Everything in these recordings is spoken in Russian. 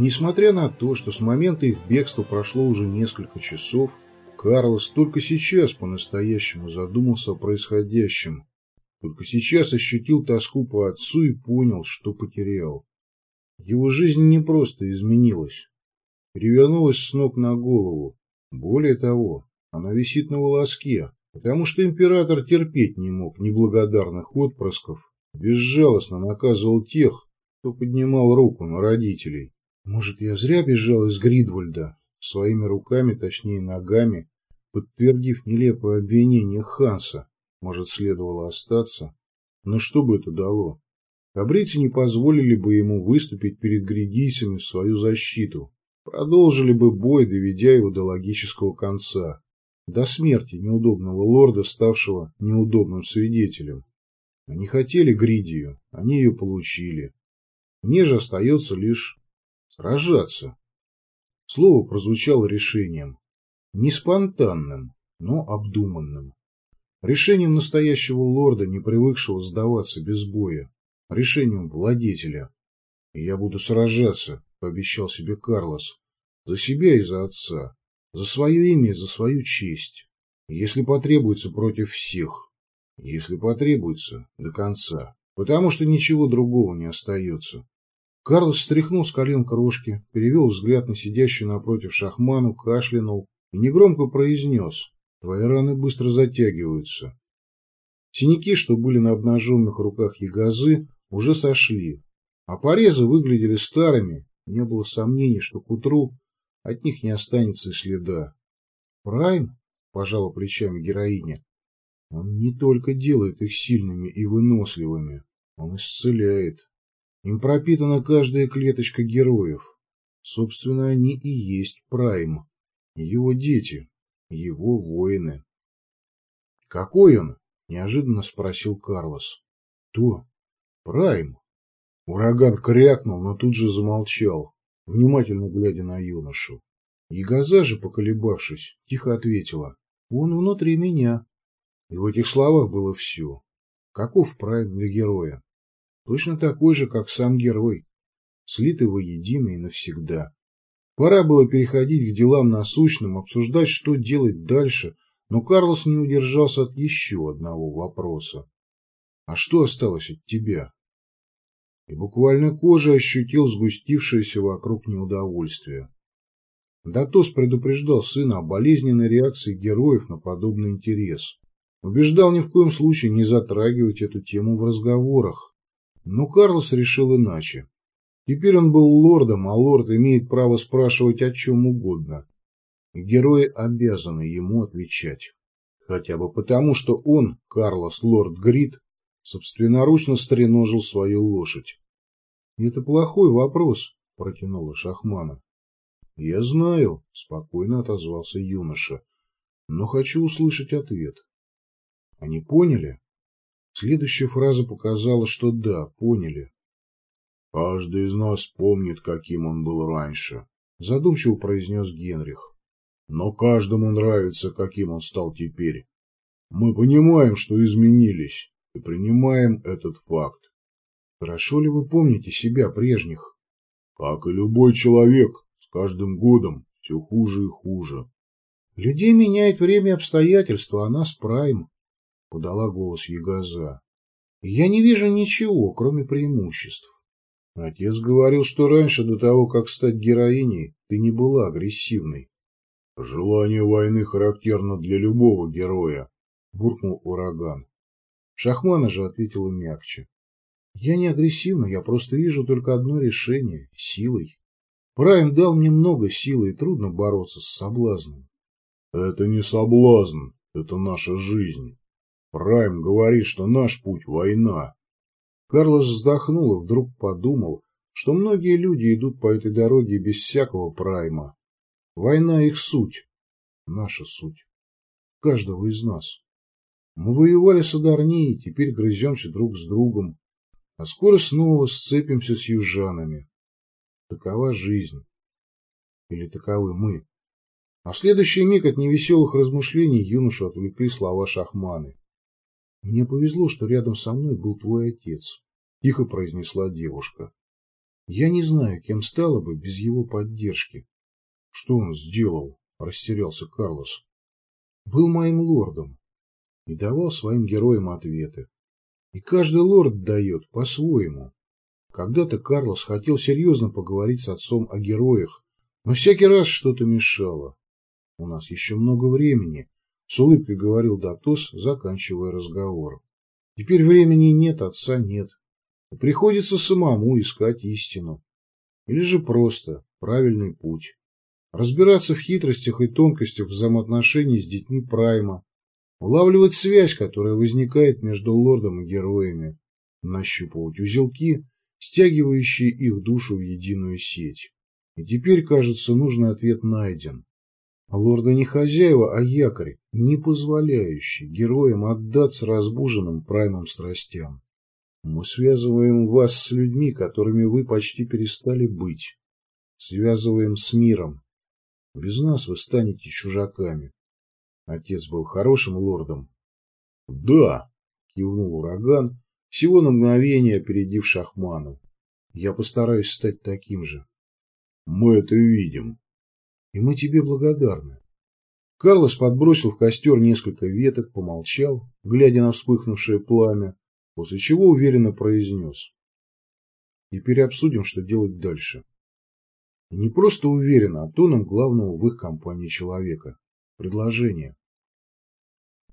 Несмотря на то, что с момента их бегства прошло уже несколько часов, Карлос только сейчас по-настоящему задумался о происходящем. Только сейчас ощутил тоску по отцу и понял, что потерял. Его жизнь не просто изменилась, перевернулась с ног на голову. Более того, она висит на волоске, потому что император терпеть не мог неблагодарных отпрысков, безжалостно наказывал тех, кто поднимал руку на родителей. Может, я зря бежал из Гридвальда, своими руками, точнее ногами, подтвердив нелепое обвинение Ханса. Может, следовало остаться? Но что бы это дало? Кабрицы не позволили бы ему выступить перед гридийцами в свою защиту. Продолжили бы бой, доведя его до логического конца. До смерти неудобного лорда, ставшего неудобным свидетелем. Они хотели Гридию, они ее получили. Мне же остается лишь сражаться. Слово прозвучало решением. Не спонтанным, но обдуманным. Решением настоящего лорда, не привыкшего сдаваться без боя. Решением владетеля. Я буду сражаться, пообещал себе Карлос. За себя и за отца. За свое имя и за свою честь. Если потребуется против всех. Если потребуется, до конца. Потому что ничего другого не остается. Карлос стряхнул с колен крошки, перевел взгляд на сидящую напротив шахману, кашлянул и негромко произнес «Твои раны быстро затягиваются». Синяки, что были на обнаженных руках ягозы, уже сошли, а порезы выглядели старыми, не было сомнений, что к утру от них не останется и следа. «Прайм?» – пожала плечами героиня. «Он не только делает их сильными и выносливыми, он исцеляет». Им пропитана каждая клеточка героев. Собственно, они и есть Прайм. Его дети, его воины. «Какой он?» – неожиданно спросил Карлос. «То. Прайм». Ураган крякнул, но тут же замолчал, внимательно глядя на юношу. Ягоза же, поколебавшись, тихо ответила. «Он внутри меня». И в этих словах было все. Каков Прайм для героя? Точно такой же, как сам герой, слитый воедино и навсегда. Пора было переходить к делам насущным, обсуждать, что делать дальше, но Карлос не удержался от еще одного вопроса. «А что осталось от тебя?» И буквально кожа ощутил сгустившееся вокруг неудовольствие. Датос предупреждал сына о болезненной реакции героев на подобный интерес. Убеждал ни в коем случае не затрагивать эту тему в разговорах. Но Карлос решил иначе. Теперь он был лордом, а лорд имеет право спрашивать о чем угодно. Герои обязаны ему отвечать. Хотя бы потому, что он, Карлос Лорд Грид, собственноручно стреножил свою лошадь. «Это плохой вопрос», — протянула Шахмана. «Я знаю», — спокойно отозвался юноша, — «но хочу услышать ответ». «Они поняли?» Следующая фраза показала, что да, поняли. «Каждый из нас помнит, каким он был раньше», – задумчиво произнес Генрих. «Но каждому нравится, каким он стал теперь. Мы понимаем, что изменились, и принимаем этот факт. Хорошо ли вы помните себя прежних? Как и любой человек, с каждым годом все хуже и хуже. Людей меняет время и обстоятельства, а нас прайм подала голос Ягоза. Я не вижу ничего, кроме преимуществ. Отец говорил, что раньше, до того, как стать героиней, ты не была агрессивной. Желание войны характерно для любого героя, буркнул ураган. Шахмана же ответила мягче. Я не агрессивна, я просто вижу только одно решение – силой. Прайм дал мне много силы, и трудно бороться с соблазном. Это не соблазн, это наша жизнь. Прайм говорит, что наш путь – война. Карлос вздохнул и вдруг подумал, что многие люди идут по этой дороге без всякого прайма. Война – их суть, наша суть, каждого из нас. Мы воевали с Адарнией, теперь грыземся друг с другом, а скоро снова сцепимся с южанами. Такова жизнь. Или таковы мы. А в следующий миг от невеселых размышлений юношу отвлекли слова шахманы. «Мне повезло, что рядом со мной был твой отец», – тихо произнесла девушка. Я не знаю, кем стало бы без его поддержки. Что он сделал? Растерялся Карлос. Был моим лордом и давал своим героям ответы. И каждый лорд дает по-своему. Когда-то Карлос хотел серьезно поговорить с отцом о героях, но всякий раз что-то мешало. У нас еще много времени, с улыбкой говорил Датос, заканчивая разговор. Теперь времени нет, отца нет. Приходится самому искать истину. Или же просто правильный путь. Разбираться в хитростях и тонкостях взаимоотношений с детьми Прайма. Улавливать связь, которая возникает между лордом и героями. Нащупывать узелки, стягивающие их душу в единую сеть. И теперь, кажется, нужный ответ найден. Лорды не хозяева, а якорь, не позволяющий героям отдаться разбуженным праймом страстям. Мы связываем вас с людьми, которыми вы почти перестали быть. Связываем с миром. Без нас вы станете чужаками. Отец был хорошим лордом. Да, кивнул ураган, всего на мгновение опередив Шахману. Я постараюсь стать таким же. Мы это видим. И мы тебе благодарны. Карлос подбросил в костер несколько веток, помолчал, глядя на вспыхнувшее пламя, после чего уверенно произнес. Теперь обсудим, что делать дальше. И не просто уверенно, а тоном главного в их компании человека. Предложение.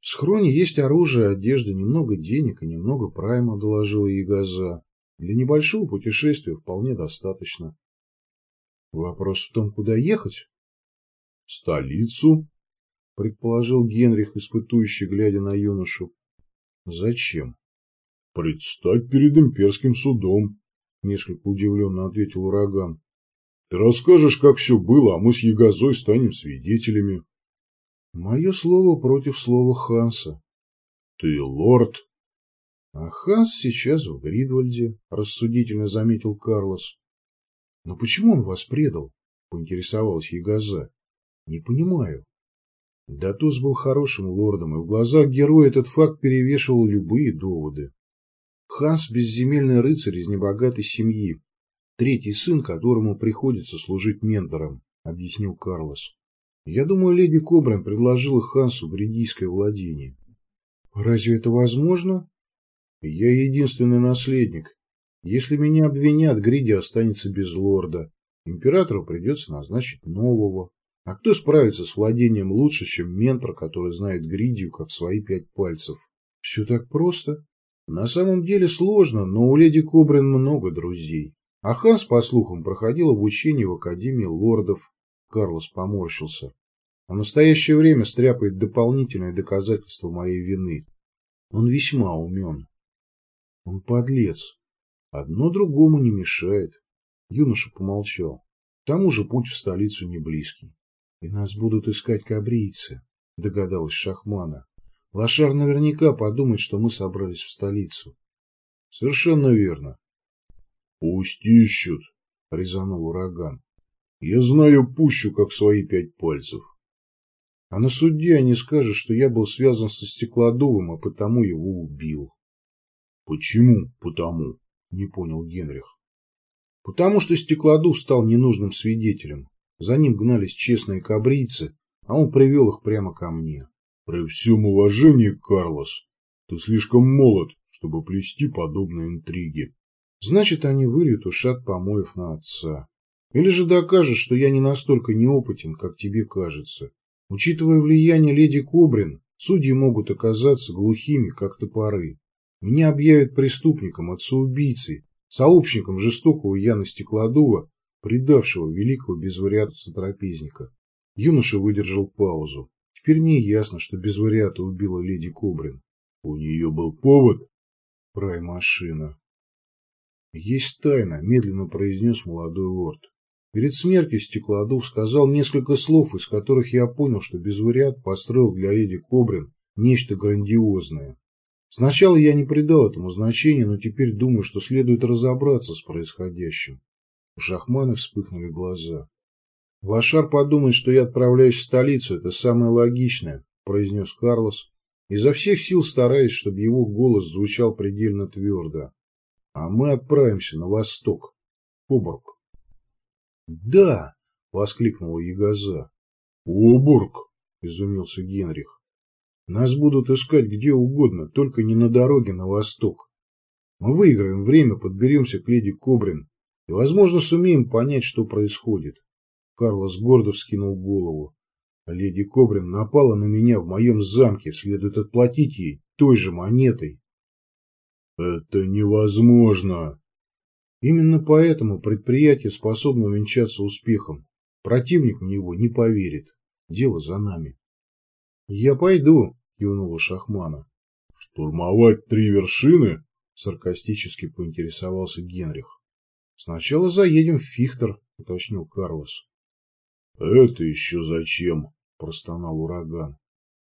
В схроне есть оружие, одежда, немного денег и немного прайма, доложила Ягоза. Для небольшого путешествия вполне достаточно. Вопрос в том, куда ехать? Столицу, предположил Генрих, испытующий, глядя на юношу. Зачем? Предстать перед имперским судом, несколько удивленно ответил ураган. Ты расскажешь, как все было, а мы с Ягозой станем свидетелями. Мое слово против слова Ханса. Ты лорд. А Ханс сейчас в Гридвальде, рассудительно заметил Карлос. Но почему он вас предал? Поинтересовалась Ягоза. Не понимаю. Датус был хорошим лордом, и в глазах героя этот факт перевешивал любые доводы. Ханс – безземельный рыцарь из небогатой семьи, третий сын, которому приходится служить ментором, объяснил Карлос. Я думаю, леди Кобрин предложила Хансу гридийское владение. Разве это возможно? Я единственный наследник. Если меня обвинят, Гриди останется без лорда. Императору придется назначить нового. А кто справится с владением лучше, чем ментор, который знает Гридию как свои пять пальцев? Все так просто. На самом деле сложно, но у леди Кобрин много друзей. А Ханс, по слухам, проходил обучение в Академии лордов. Карлос поморщился. А в настоящее время стряпает дополнительное доказательство моей вины. Он весьма умен. Он подлец. Одно другому не мешает. Юноша помолчал. К тому же путь в столицу не близкий. И нас будут искать кабрийцы, догадалась Шахмана. Лошар наверняка подумает, что мы собрались в столицу. Совершенно верно. Пусть ищут, резанул ураган. Я знаю пущу, как свои пять пальцев. А на суде они скажут, что я был связан со Стеклодувом, а потому его убил. Почему потому? Не понял Генрих. Потому что Стеклодув стал ненужным свидетелем. За ним гнались честные кабрийцы, а он привел их прямо ко мне. При всем уважении, Карлос, ты слишком молод, чтобы плести подобные интриги. Значит, они выльют ушат помоев на отца. Или же докажешь, что я не настолько неопытен, как тебе кажется. Учитывая влияние леди Кобрин, судьи могут оказаться глухими, как топоры. Меня объявят преступником, отцеубийцей, сообщником жестокого Яна Стеклодува предавшего великого безвариата сотрапезника. Юноша выдержал паузу. Теперь мне ясно, что безвариата убила леди Кобрин. У нее был повод? Прай-машина. Есть тайна, медленно произнес молодой лорд. Перед смертью Стеклодув сказал несколько слов, из которых я понял, что безвариат построил для леди Кобрин нечто грандиозное. Сначала я не придал этому значения, но теперь думаю, что следует разобраться с происходящим. У Шахмана вспыхнули глаза. «Лошар подумает, что я отправляюсь в столицу. Это самое логичное», – произнес Карлос, изо всех сил стараясь, чтобы его голос звучал предельно твердо. «А мы отправимся на восток. Оборг. «Да!» — воскликнула Ягоза. «Оборг!» — изумился Генрих. «Нас будут искать где угодно, только не на дороге на восток. Мы выиграем время, подберемся к леди Кобрин и, возможно, сумеем понять, что происходит». Карлос гордо вскинул голову. Леди Кобрин напала на меня в моем замке, следует отплатить ей той же монетой. Это невозможно. Именно поэтому предприятие способно увенчаться успехом. Противник в него не поверит. Дело за нами. Я пойду, кивнула Шахмана. Штурмовать три вершины? Саркастически поинтересовался Генрих. Сначала заедем в Фихтер, уточнил Карлос. Это еще зачем? простонал ураган.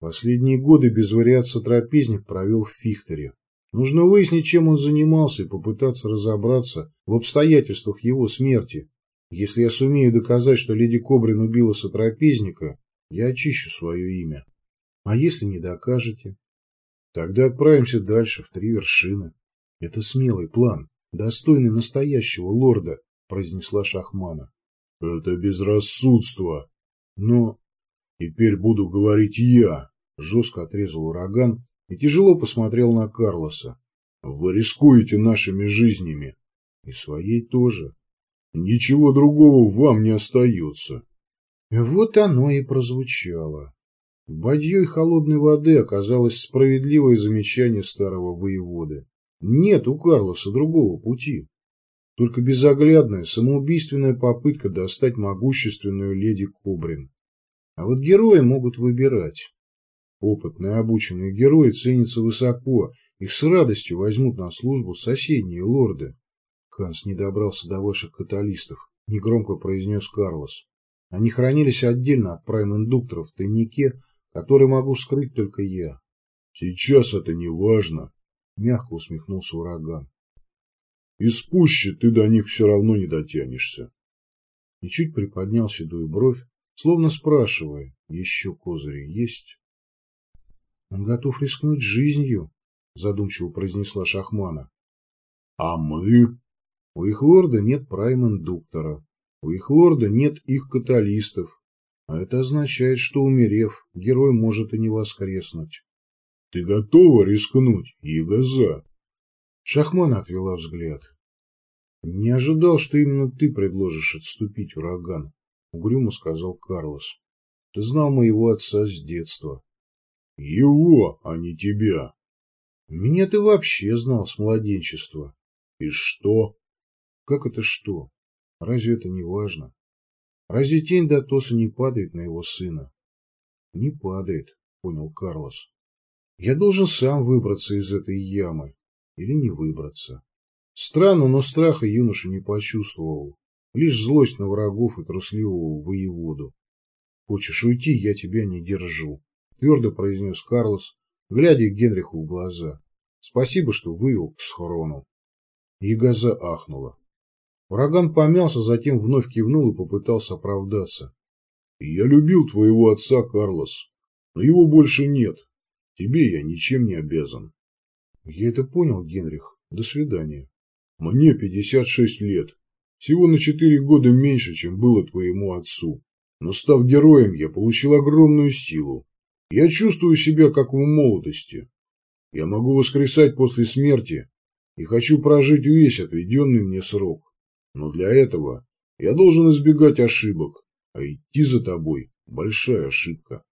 Последние годы без вариации трапезник провел в Фихтере. Нужно выяснить, чем он занимался, и попытаться разобраться в обстоятельствах его смерти. Если я сумею доказать, что леди Кобрин убила сотрапезника, я очищу свое имя. А если не докажете? Тогда отправимся дальше, в три вершины. Это смелый план, достойный настоящего лорда, произнесла Шахмана. Это безрассудство. Но теперь буду говорить я, жестко отрезал ураган, и тяжело посмотрел на Карлоса. «Вы рискуете нашими жизнями. И своей тоже. Ничего другого вам не остается». Вот оно и прозвучало. Бадьей холодной воды оказалось справедливое замечание старого воеводы. Нет у Карлоса другого пути. Только безоглядная, самоубийственная попытка достать могущественную леди Кобрин. А вот герои могут выбирать. Опытные обученные герои ценятся высоко, их с радостью возьмут на службу соседние лорды. Ханс не добрался до ваших каталистов, негромко произнес Карлос. Они хранились отдельно от прайм-индукторов в тайнике, который могу вскрыть только я. Сейчас это не важно, мягко усмехнулся ураган. Из пущи ты до них все равно не дотянешься. И чуть приподнял седую бровь, словно спрашивая, еще козыри есть? Он готов рискнуть жизнью, задумчиво произнесла Шахмана. А мы? У их лорда нет прайм-индуктора. У их лорда нет их каталистов. А это означает, что, умерев, герой может и не воскреснуть. Ты готова рискнуть, Егоза? Шахмана отвела взгляд. Не ожидал, что именно ты предложишь отступить, ураган, угрюмо сказал Карлос. Ты знал моего отца с детства. Его, а не тебя. Меня ты вообще знал с младенчества. И что? Как это что? Разве это не важно? Разве тень Датоса не падает на его сына? Не падает, понял Карлос. Я должен сам выбраться из этой ямы. Или не выбраться. Странно, но страха юноша не почувствовал. Лишь злость на врагов и трусливого воеводу. Хочешь уйти, я тебя не держу твердо произнес Карлос, глядя Генриху в глаза. Спасибо, что вывел к схорону. Ягоза ахнула. Ураган помялся, затем вновь кивнул и попытался оправдаться. «Я любил твоего отца, Карлос, но его больше нет. Тебе я ничем не обязан». «Я это понял, Генрих. До свидания». «Мне 56 лет. Всего на четыре года меньше, чем было твоему отцу. Но став героем, я получил огромную силу. Я чувствую себя как в молодости. Я могу воскресать после смерти и хочу прожить весь отведенный мне срок. Но для этого я должен избегать ошибок, а идти за тобой – большая ошибка.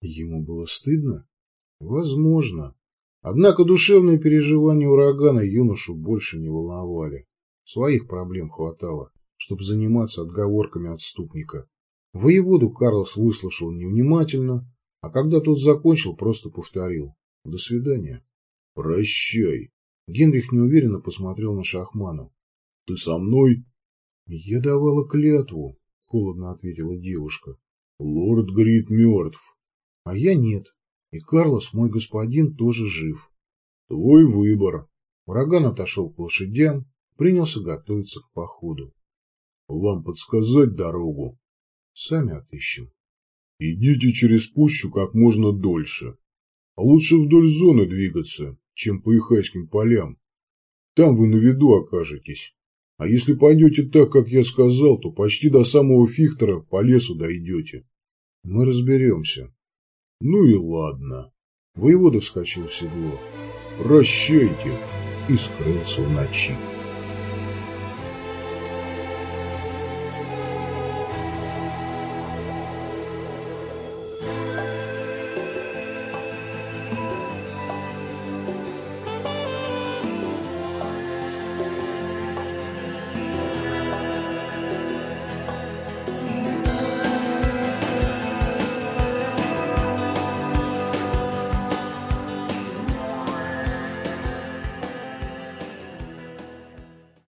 Ему было стыдно? Возможно. Однако душевные переживания урагана юношу больше не волновали. Своих проблем хватало, чтобы заниматься отговорками отступника. Воеводу Карлос выслушал невнимательно, а когда тот закончил, просто повторил. До свидания. Прощай. Генрих неуверенно посмотрел на Шахмана. Ты со мной? Я давала клятву, холодно ответила девушка. Лорд Грит мертв. А я нет. И Карлос, мой господин, тоже жив. Твой выбор. Ураган отошел к лошадям, принялся готовиться к походу. Вам подсказать дорогу? Сами отыщем. Идите через пущу как можно дольше. Лучше вдоль зоны двигаться, чем по Ихайским полям. Там вы на виду окажетесь. А если пойдете так, как я сказал, то почти до самого Фихтера по лесу дойдете. Мы разберемся. Ну и ладно. Воевода вскочил в седло. Прощайте. И скрылся в ночи.